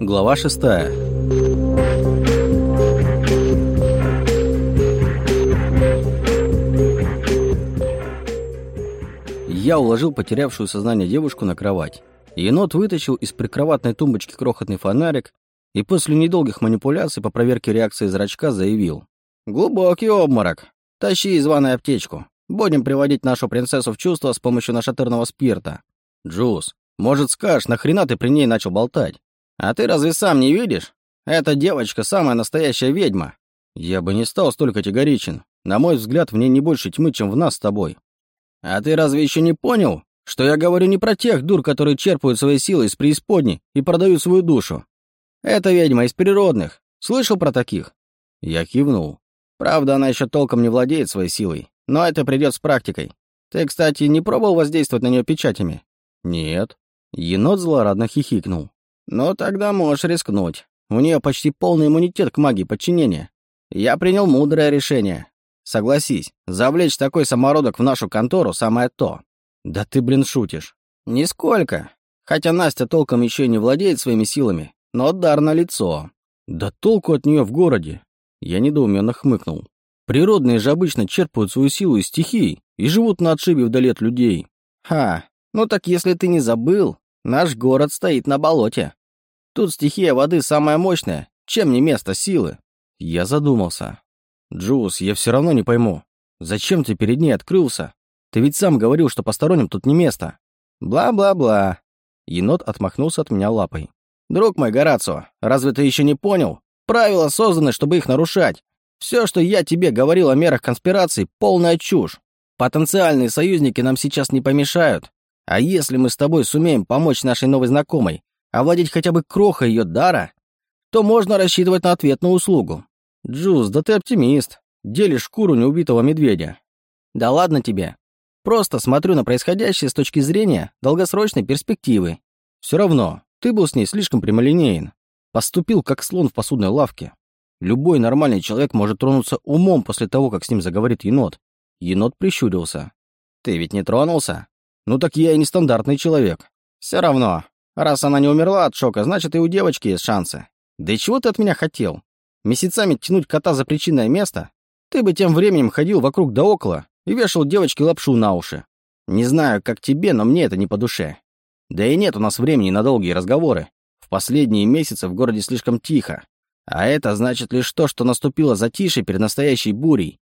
Глава шестая. Я уложил потерявшую сознание девушку на кровать. Енот вытащил из прикроватной тумбочки крохотный фонарик и после недолгих манипуляций по проверке реакции зрачка заявил. «Глубокий обморок. Тащи из ванной аптечку. Будем приводить нашу принцессу в чувство с помощью нашатырного спирта. Джуз, может, скажешь, нахрена ты при ней начал болтать? А ты разве сам не видишь? Эта девочка самая настоящая ведьма. Я бы не стал столь категоричен. На мой взгляд, в ней не больше тьмы, чем в нас с тобой. А ты разве еще не понял, что я говорю не про тех дур, которые черпают свои силы из преисподней и продают свою душу? Это ведьма из природных. Слышал про таких? Я кивнул. Правда, она еще толком не владеет своей силой, но это придет с практикой. Ты, кстати, не пробовал воздействовать на нее печатями? Нет. Енот злорадно хихикнул. «Ну, тогда можешь рискнуть. У нее почти полный иммунитет к магии подчинения. Я принял мудрое решение. Согласись, завлечь такой самородок в нашу контору самое то». «Да ты, блин, шутишь». «Нисколько. Хотя Настя толком еще не владеет своими силами, но дар на лицо. «Да толку от нее в городе!» Я недоуменно хмыкнул. «Природные же обычно черпают свою силу из стихий и живут на отшибе вдали от людей». «Ха, ну так если ты не забыл, наш город стоит на болоте. Тут стихия воды самая мощная, чем не место силы. Я задумался. Джуз, я все равно не пойму. Зачем ты перед ней открылся? Ты ведь сам говорил, что посторонним тут не место. Бла-бла-бла. Енот отмахнулся от меня лапой. Друг мой, Горацио, разве ты еще не понял? Правила созданы, чтобы их нарушать. Все, что я тебе говорил о мерах конспирации, полная чушь. Потенциальные союзники нам сейчас не помешают. А если мы с тобой сумеем помочь нашей новой знакомой овладеть хотя бы крохой ее дара, то можно рассчитывать на ответную услугу. Джуз, да ты оптимист. Делишь шкуру неубитого медведя. Да ладно тебе. Просто смотрю на происходящее с точки зрения долгосрочной перспективы. Все равно, ты был с ней слишком прямолинеен. Поступил как слон в посудной лавке. Любой нормальный человек может тронуться умом после того, как с ним заговорит енот. Енот прищурился. Ты ведь не тронулся? Ну так я и нестандартный человек. Все равно, раз она не умерла от шока, значит и у девочки есть шансы. Да и чего ты от меня хотел? Месяцами тянуть кота за причинное место? Ты бы тем временем ходил вокруг да около и вешал девочке лапшу на уши. Не знаю, как тебе, но мне это не по душе. Да и нет у нас времени на долгие разговоры. В последние месяцы в городе слишком тихо. А это значит лишь то, что наступило затишье перед настоящей бурей.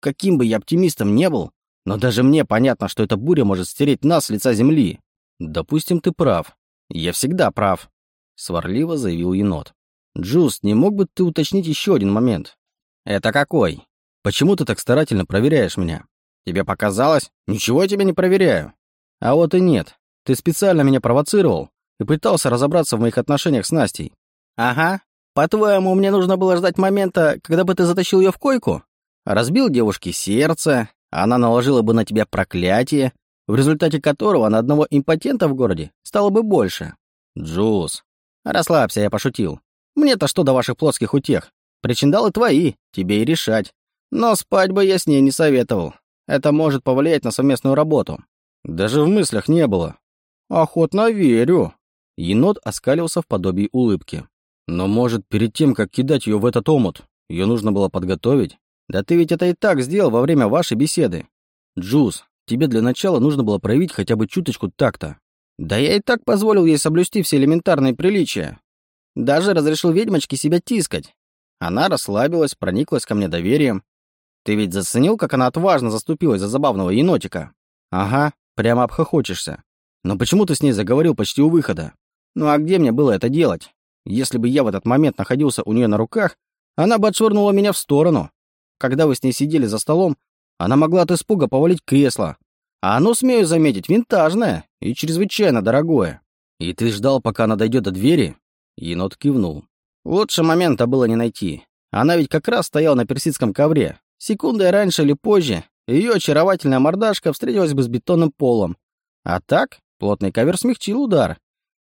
Каким бы я оптимистом не был, но даже мне понятно, что эта буря может стереть нас с лица земли. Допустим, ты прав. Я всегда прав. Сварливо заявил енот. Джуст, не мог бы ты уточнить еще один момент? Это какой? Почему ты так старательно проверяешь меня? Тебе показалось? Ничего я тебя не проверяю. А вот и нет. Ты специально меня провоцировал и пытался разобраться в моих отношениях с Настей. Ага. По-твоему, мне нужно было ждать момента, когда бы ты затащил ее в койку? Разбил девушке сердце, она наложила бы на тебя проклятие, в результате которого на одного импотента в городе стало бы больше. Джуз. Расслабься, я пошутил. Мне-то что до ваших плотских утех? Причиндалы твои, тебе и решать. Но спать бы я с ней не советовал. Это может повлиять на совместную работу. Даже в мыслях не было. Охотно верю. Енот оскалился в подобии улыбки. Но, может, перед тем, как кидать ее в этот омут, ее нужно было подготовить? Да ты ведь это и так сделал во время вашей беседы. Джуз, тебе для начала нужно было проявить хотя бы чуточку такта. Да я и так позволил ей соблюсти все элементарные приличия. Даже разрешил ведьмочке себя тискать. Она расслабилась, прониклась ко мне доверием. Ты ведь заценил, как она отважно заступилась за забавного енотика? Ага, прямо обхохочешься. Но почему ты с ней заговорил почти у выхода? Ну а где мне было это делать? Если бы я в этот момент находился у нее на руках, она бы отшвырнула меня в сторону, когда вы с ней сидели за столом, она могла от испуга повалить кресло. А оно, смею заметить, винтажное и чрезвычайно дорогое. И ты ждал, пока она дойдет до двери? Енот кивнул. Лучше момента было не найти. Она ведь как раз стояла на персидском ковре. Секундой раньше или позже ее очаровательная мордашка встретилась бы с бетонным полом. А так, плотный ковер смягчил удар.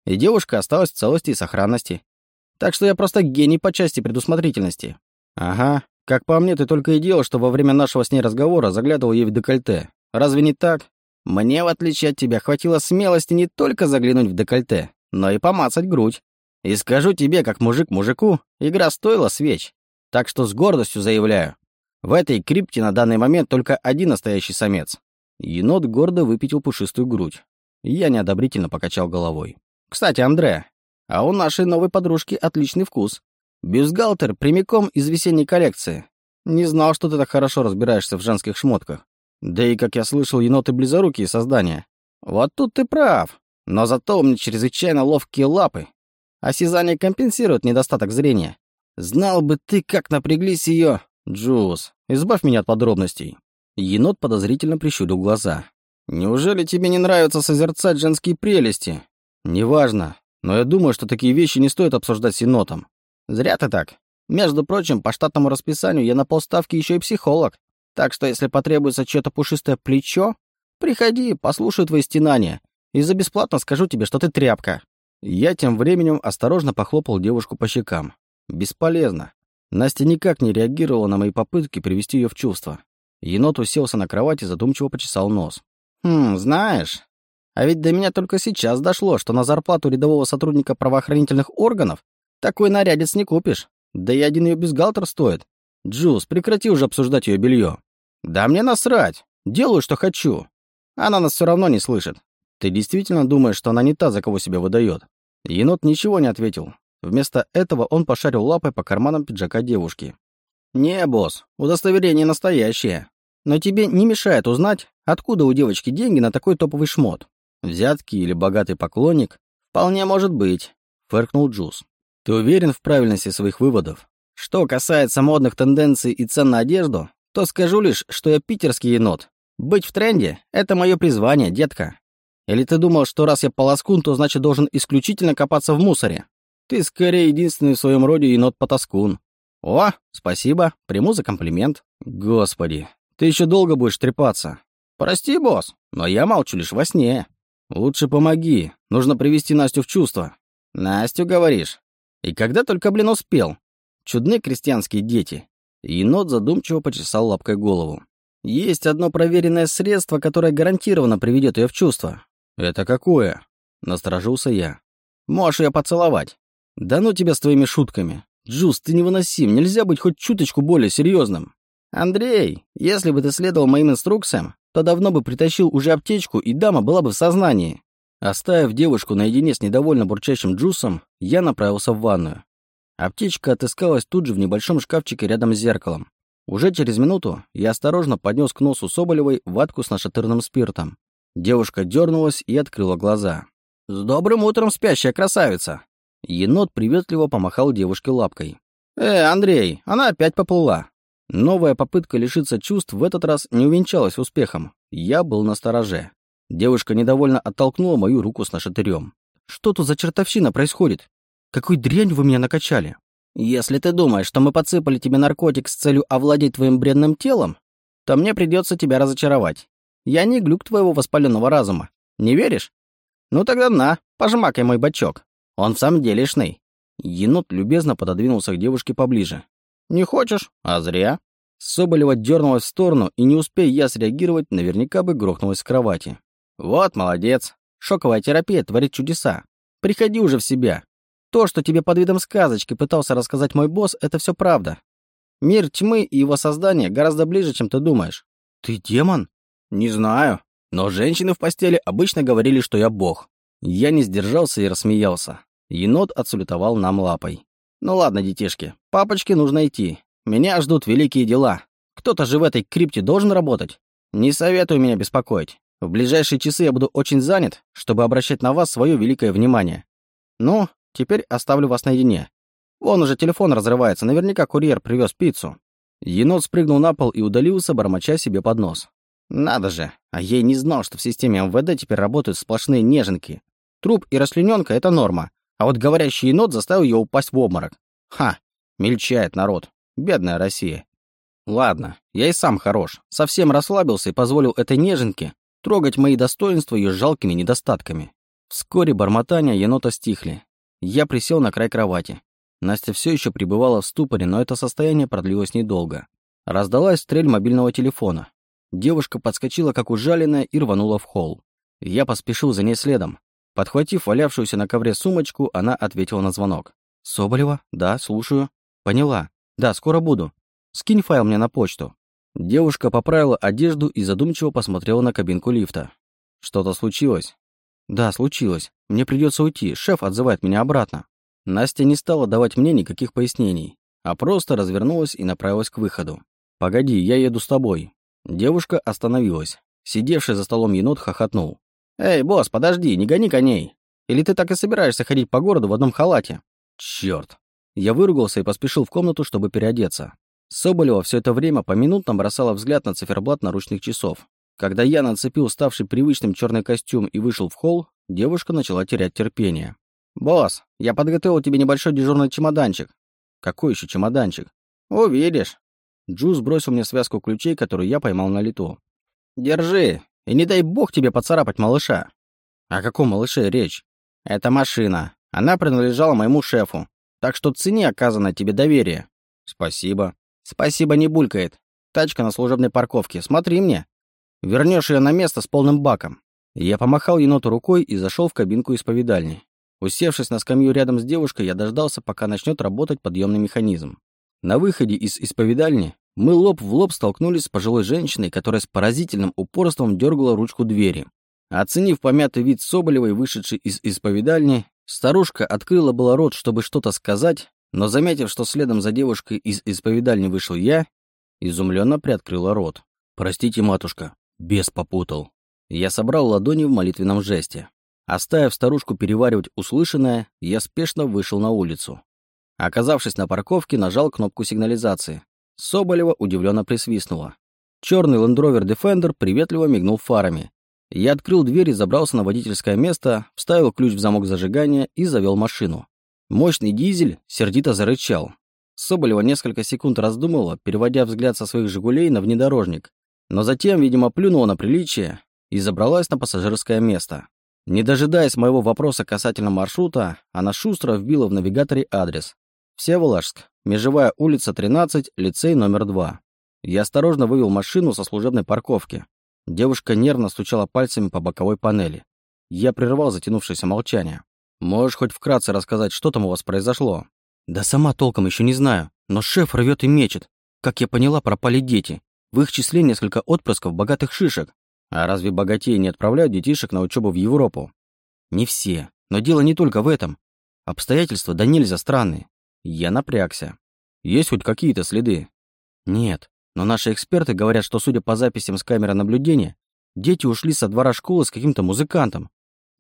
И девушка осталась в целости и сохранности. Так что я просто гений по части предусмотрительности. Ага, как по мне, ты только и делал, что во время нашего с ней разговора заглядывал ей в декольте. Разве не так? Мне, в отличие от тебя, хватило смелости не только заглянуть в декольте, но и помацать грудь. И скажу тебе, как мужик мужику, игра стоила свеч. Так что с гордостью заявляю, в этой крипте на данный момент только один настоящий самец. Енот гордо выпятил пушистую грудь. Я неодобрительно покачал головой. Кстати, Андре, а у нашей новой подружки отличный вкус. Бюстгальтер прямиком из весенней коллекции. Не знал, что ты так хорошо разбираешься в женских шмотках. Да и, как я слышал, еноты близорукие создания. Вот тут ты прав. Но зато у меня чрезвычайно ловкие лапы. Осязание компенсирует недостаток зрения. Знал бы ты, как напряглись ее. Джуз, избавь меня от подробностей. Енот подозрительно прищурил глаза. Неужели тебе не нравится созерцать женские прелести? Неважно, но я думаю, что такие вещи не стоит обсуждать с енотом. Зря ты так. Между прочим, по штатному расписанию я на полставки еще и психолог. Так что если потребуется чье-то пушистое плечо, приходи, послушай твои стенания, и за бесплатно скажу тебе, что ты тряпка». Я тем временем осторожно похлопал девушку по щекам. Бесполезно. Настя никак не реагировала на мои попытки привести ее в чувство. Енот уселся на кровати и задумчиво почесал нос. «Хм, знаешь, а ведь до меня только сейчас дошло, что на зарплату рядового сотрудника правоохранительных органов такой нарядец не купишь. Да и один ее бюстгальтер стоит. Джуз, прекрати уже обсуждать ее белье. Да мне насрать. Делаю, что хочу. Она нас все равно не слышит. Ты действительно думаешь, что она не та, за кого себя выдает? Енот ничего не ответил. Вместо этого он пошарил лапой по карманам пиджака девушки. «Не, босс, удостоверение настоящее. Но тебе не мешает узнать, откуда у девочки деньги на такой топовый шмот. Взятки или богатый поклонник? Вполне может быть, фыркнул Джуз. Ты уверен в правильности своих выводов? Что касается модных тенденций и цен на одежду, то скажу лишь, что я питерский енот. Быть в тренде — это мое призвание, детка. Или ты думал, что раз я полоскун, то значит должен исключительно копаться в мусоре? Ты скорее единственный в своем роде енот-потаскун. О, спасибо, приму за комплимент. Господи, ты еще долго будешь трепаться. Прости, босс, но я молчу лишь во сне. «Лучше помоги. Нужно привести Настю в чувство». «Настю, говоришь? И когда только, блин, успел? Чудны крестьянские дети». Енот задумчиво почесал лапкой голову. «Есть одно проверенное средство, которое гарантированно приведет ее в чувство». «Это какое?» — насторожился я. «Можешь ее поцеловать». «Да ну тебя с твоими шутками. Джуз, ты невыносим, нельзя быть хоть чуточку более серьезным. «Андрей, если бы ты следовал моим инструкциям, то давно бы притащил уже аптечку, и дама была бы в сознании. Оставив девушку наедине с недовольно бурчащим Джусом, я направился в ванную. Аптечка отыскалась тут же в небольшом шкафчике рядом с зеркалом. Уже через минуту я осторожно поднес к носу Соболевой ватку с нашатырным спиртом. Девушка дернулась и открыла глаза. «С добрым утром, спящая красавица!» Енот приветливо помахал девушке лапкой. «Э, Андрей, она опять поплыла. Новая попытка лишиться чувств в этот раз не увенчалась успехом. Я был на стороже. Девушка недовольно оттолкнула мою руку с нашатырем. «Что тут за чертовщина происходит? Какой дрянь вы меня накачали?» «Если ты думаешь, что мы подсыпали тебе наркотик с целью овладеть твоим бренным телом, то мне придется тебя разочаровать. Я не глюк твоего воспаленного разума. Не веришь? Ну тогда на, пожмакай мой бачок. Он в самом делешный». Енот любезно пододвинулся к девушке поближе. «Не хочешь? А зря». Соболева дернулась в сторону, и не успея я среагировать, наверняка бы грохнулась с кровати. «Вот, молодец. Шоковая терапия творит чудеса. Приходи уже в себя. То, что тебе под видом сказочки пытался рассказать мой босс, это все правда. Мир тьмы и его создание гораздо ближе, чем ты думаешь». «Ты демон?» «Не знаю. Но женщины в постели обычно говорили, что я бог». Я не сдержался и рассмеялся. Енот отсулетовал нам лапой. Ну ладно, детишки, папочке нужно идти. Меня ждут великие дела. Кто-то же в этой крипте должен работать. Не советую меня беспокоить. В ближайшие часы я буду очень занят, чтобы обращать на вас свое великое внимание. Ну, теперь оставлю вас наедине. Вон уже телефон разрывается, наверняка курьер привез пиццу. Енот спрыгнул на пол и удалился, бормоча себе под нос. Надо же, а я и не знал, что в системе МВД теперь работают сплошные неженки. Труп и расчлененка — это норма, а вот говорящий енот заставил ее упасть в обморок. Ха, мельчает народ. Бедная Россия. Ладно, я и сам хорош. Совсем расслабился и позволил этой неженке трогать мои достоинства ее жалкими недостатками. Вскоре бормотания енота стихли. Я присел на край кровати. Настя все еще пребывала в ступоре, но это состояние продлилось недолго. Раздалась стрель мобильного телефона. Девушка подскочила, как ужаленная, и рванула в холл. Я поспешил за ней следом. Подхватив валявшуюся на ковре сумочку, она ответила на звонок. «Соболева? Да, слушаю». «Поняла. Да, скоро буду. Скинь файл мне на почту». Девушка поправила одежду и задумчиво посмотрела на кабинку лифта. «Что-то случилось?» «Да, случилось. Мне придется уйти. Шеф отзывает меня обратно». Настя не стала давать мне никаких пояснений, а просто развернулась и направилась к выходу. «Погоди, я еду с тобой». Девушка остановилась. Сидевший за столом енот хохотнул. «Эй, босс, подожди, не гони коней. Или ты так и собираешься ходить по городу в одном халате?» «Чёрт». Я выругался и поспешил в комнату, чтобы переодеться. Соболева все это время поминутно бросала взгляд на циферблат наручных часов. Когда я нацепил ставший привычным черный костюм и вышел в холл, девушка начала терять терпение. «Босс, я подготовил тебе небольшой дежурный чемоданчик». «Какой еще чемоданчик?» «Увидишь». Джуз бросил мне связку ключей, которую я поймал на лету. «Держи, и не дай бог тебе поцарапать малыша». «О каком малыше речь?» «Это машина. Она принадлежала моему шефу. Так что цени оказанное тебе доверие». «Спасибо». «Спасибо не булькает. Тачка на служебной парковке. Смотри мне. Вернешь ее на место с полным баком». Я помахал еноту рукой и зашел в кабинку исповедальни. Усевшись на скамью рядом с девушкой, я дождался, пока начнет работать подъемный механизм. На выходе из исповедальни мы лоб в лоб столкнулись с пожилой женщиной, которая с поразительным упорством дергала ручку двери. Оценив помятый вид Соболевой, вышедшей из исповедальни, старушка открыла было рот, чтобы что-то сказать, но, заметив, что следом за девушкой из исповедальни вышел я, изумленно приоткрыла рот. «Простите, матушка, бес попутал». Я собрал ладони в молитвенном жесте. Оставив старушку переваривать услышанное, я спешно вышел на улицу. Оказавшись на парковке, нажал кнопку сигнализации. Соболева удивленно присвистнула. Черный Rover Defender приветливо мигнул фарами. Я открыл дверь и забрался на водительское место, вставил ключ в замок зажигания и завел машину. Мощный дизель сердито зарычал. Соболева несколько секунд раздумывала, переводя взгляд со своих «Жигулей» на внедорожник. Но затем, видимо, плюнула на приличие и забралась на пассажирское место. Не дожидаясь моего вопроса касательно маршрута, она шустро вбила в навигаторе адрес. Всеволожск, межевая улица 13, лицей номер 2. Я осторожно вывел машину со служебной парковки. Девушка нервно стучала пальцами по боковой панели. Я прервал затянувшееся молчание. Можешь хоть вкратце рассказать, что там у вас произошло? Да сама толком еще не знаю, но шеф рвет и мечет. Как я поняла, пропали дети. В их числе несколько отпрысков богатых шишек. А разве богатеи не отправляют детишек на учебу в Европу? Не все. Но дело не только в этом. Обстоятельства да нельзя странные. Я напрягся. Есть хоть какие-то следы? Нет. Но наши эксперты говорят, что, судя по записям с камеры наблюдения, дети ушли со двора школы с каким-то музыкантом.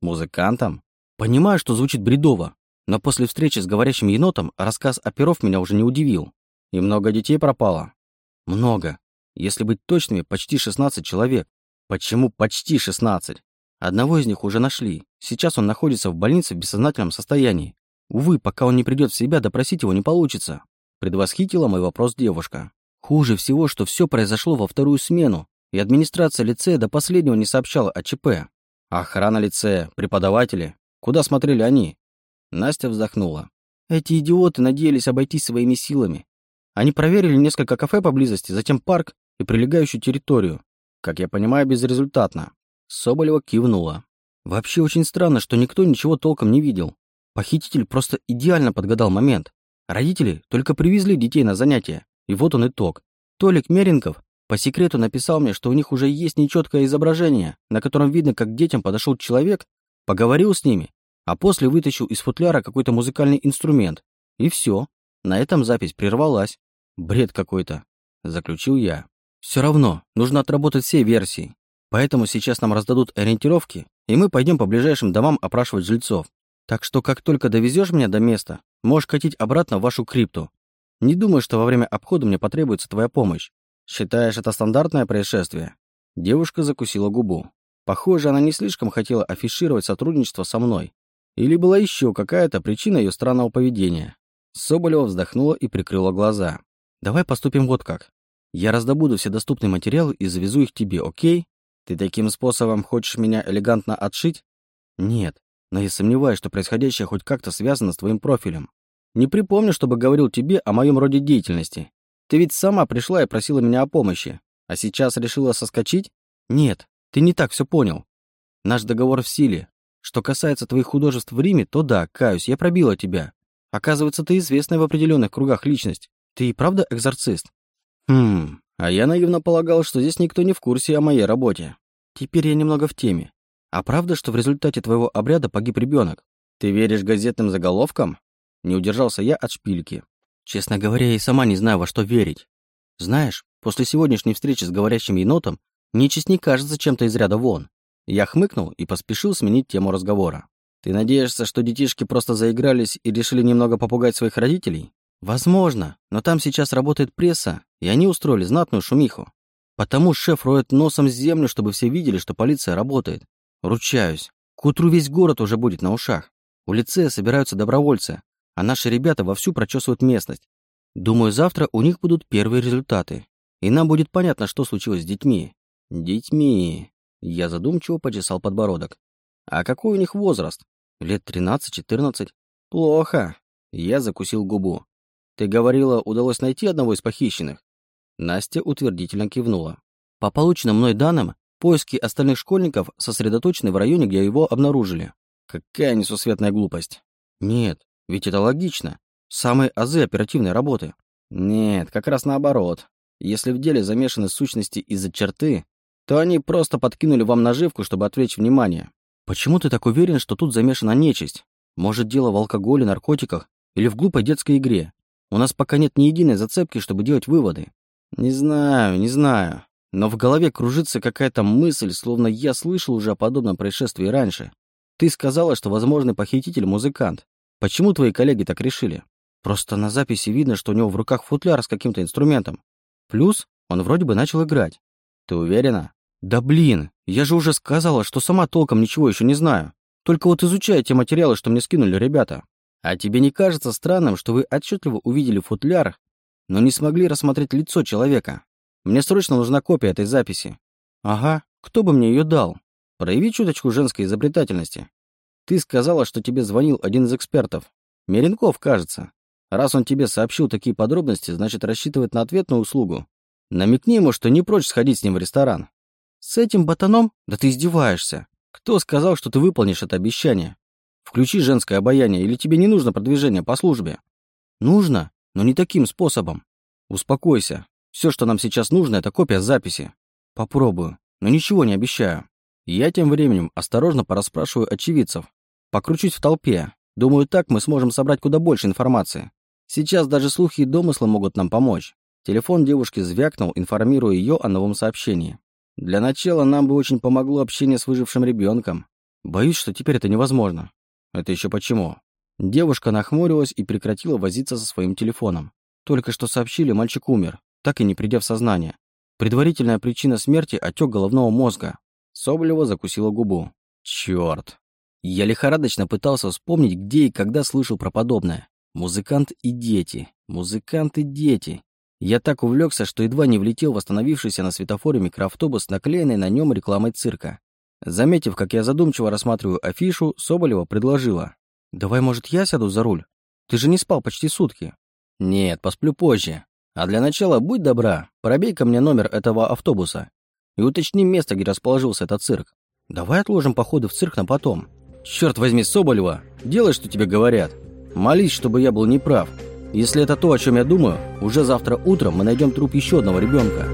Музыкантом? Понимаю, что звучит бредово, но после встречи с говорящим енотом рассказ оперов меня уже не удивил. И много детей пропало? Много. Если быть точными, почти 16 человек. Почему почти 16? Одного из них уже нашли. Сейчас он находится в больнице в бессознательном состоянии. Увы, пока он не придет в себя, допросить его не получится. Предвосхитила мой вопрос девушка. Хуже всего, что все произошло во вторую смену, и администрация лицея до последнего не сообщала о ЧП. Охрана лицея, преподаватели, Куда смотрели они? Настя вздохнула. Эти идиоты надеялись обойтись своими силами. Они проверили несколько кафе поблизости, затем парк и прилегающую территорию. Как я понимаю, безрезультатно. Соболева кивнула. Вообще очень странно, что никто ничего толком не видел. Похититель просто идеально подгадал момент. Родители только привезли детей на занятия. И вот он итог. Толик Меренков по секрету написал мне, что у них уже есть нечеткое изображение, на котором видно, как к детям подошел человек Поговорил с ними, а после вытащил из футляра какой-то музыкальный инструмент. И все. На этом запись прервалась. Бред какой-то, заключил я. Все равно, нужно отработать все версии. Поэтому сейчас нам раздадут ориентировки, и мы пойдем по ближайшим домам опрашивать жильцов. Так что как только довезешь меня до места, можешь катить обратно в вашу крипту. Не думаю, что во время обхода мне потребуется твоя помощь. Считаешь это стандартное происшествие?» Девушка закусила губу. Похоже, она не слишком хотела афишировать сотрудничество со мной. Или была еще какая-то причина ее странного поведения. Соболева вздохнула и прикрыла глаза. «Давай поступим вот как. Я раздобуду все доступные материалы и завезу их тебе, окей? Ты таким способом хочешь меня элегантно отшить? Нет, но я сомневаюсь, что происходящее хоть как-то связано с твоим профилем. Не припомню, чтобы говорил тебе о моем роде деятельности. Ты ведь сама пришла и просила меня о помощи, а сейчас решила соскочить? Нет, ты не так все понял. Наш договор в силе. Что касается твоих художеств в Риме, то да, каюсь, я пробила тебя. Оказывается, ты известная в определенных кругах личность. Ты и правда экзорцист? Хм, а я наивно полагал, что здесь никто не в курсе о моей работе. Теперь я немного в теме. А правда, что в результате твоего обряда погиб ребенок? Ты веришь газетным заголовкам? Не удержался я от шпильки. Честно говоря, я и сама не знаю, во что верить. Знаешь, после сегодняшней встречи с говорящим енотом нечисть не кажется чем-то из ряда вон. Я хмыкнул и поспешил сменить тему разговора. Ты надеешься, что детишки просто заигрались и решили немного попугать своих родителей? Возможно, но там сейчас работает пресса, и они устроили знатную шумиху. Потому шеф роет носом землю, чтобы все видели, что полиция работает. Ручаюсь, к утру весь город уже будет на ушах. У лицея собираются добровольцы, а наши ребята вовсю прочесывают местность. Думаю, завтра у них будут первые результаты. И нам будет понятно, что случилось с детьми. Детьми. Я задумчиво почесал подбородок. А какой у них возраст? Лет 13-14? Плохо. Я закусил губу. Ты говорила, удалось найти одного из похищенных? Настя утвердительно кивнула. По полученным мной данным, поиски остальных школьников сосредоточены в районе, где его обнаружили. Какая несусветная глупость. Нет, ведь это логично. Самые азы оперативной работы. Нет, как раз наоборот. Если в деле замешаны сущности из-за черты, то они просто подкинули вам наживку, чтобы отвлечь внимание. Почему ты так уверен, что тут замешана нечисть? Может, дело в алкоголе, наркотиках или в глупой детской игре? У нас пока нет ни единой зацепки, чтобы делать выводы. Не знаю, не знаю. Но в голове кружится какая-то мысль, словно я слышал уже о подобном происшествии раньше. Ты сказала, что возможный похититель – музыкант. Почему твои коллеги так решили? Просто на записи видно, что у него в руках футляр с каким-то инструментом. Плюс он вроде бы начал играть. Ты уверена? Да блин, я же уже сказала, что сама толком ничего еще не знаю. Только вот изучая те материалы, что мне скинули ребята. А тебе не кажется странным, что вы отчетливо увидели футляр, но не смогли рассмотреть лицо человека? Мне срочно нужна копия этой записи. Ага, кто бы мне ее дал? Прояви чуточку женской изобретательности. Ты сказала, что тебе звонил один из экспертов. Меренков, кажется. Раз он тебе сообщил такие подробности, значит, рассчитывает на ответную услугу. Намекни ему, что не прочь сходить с ним в ресторан. С этим ботаном? Да ты издеваешься. Кто сказал, что ты выполнишь это обещание? Включи женское обаяние, или тебе не нужно продвижение по службе? Нужно, но не таким способом. Успокойся. Все, что нам сейчас нужно, это копия записи. Попробую, но ничего не обещаю. Я тем временем осторожно порасспрашиваю очевидцев. Покручусь в толпе. Думаю, так мы сможем собрать куда больше информации. Сейчас даже слухи и домыслы могут нам помочь. Телефон девушки звякнул, информируя ее о новом сообщении. Для начала нам бы очень помогло общение с выжившим ребенком. Боюсь, что теперь это невозможно. Это еще почему? Девушка нахмурилась и прекратила возиться со своим телефоном. Только что сообщили, мальчик умер, так и не придя в сознание. Предварительная причина смерти – отек головного мозга. Соболева закусила губу. Черт. Я лихорадочно пытался вспомнить, где и когда слышал про подобное. Музыкант и дети. Музыкант и дети. Я так увлекся, что едва не влетел в остановившийся на светофоре микроавтобус с наклеенной на нем рекламой цирка. Заметив, как я задумчиво рассматриваю афишу, Соболева предложила. «Давай, может, я сяду за руль? Ты же не спал почти сутки». «Нет, посплю позже. А для начала, будь добра, пробей ко мне номер этого автобуса и уточни место, где расположился этот цирк. Давай отложим походы в цирк на потом. Черт возьми, Соболева, делай, что тебе говорят. Молись, чтобы я был неправ. Если это то, о чем я думаю, уже завтра утром мы найдем труп еще одного ребенка.